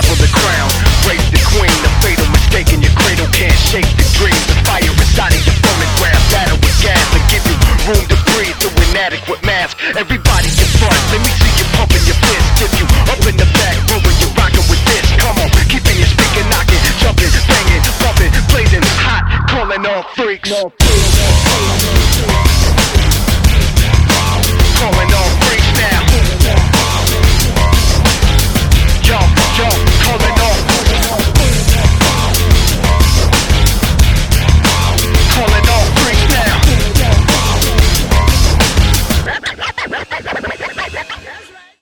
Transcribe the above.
top of the crown. Raise the queen, a fatal mistake in your cradle can't shake the dream. The fire inside of your phonograph, battle with gas and give you room to breathe through inadequate mask. Everybody can fart, let me see you pumping your fist. If you up in the back row and you're rocking with this, come on, keeping your speaker knocking, jumping, banging, bumping, blazing hot, calling all freaks. No.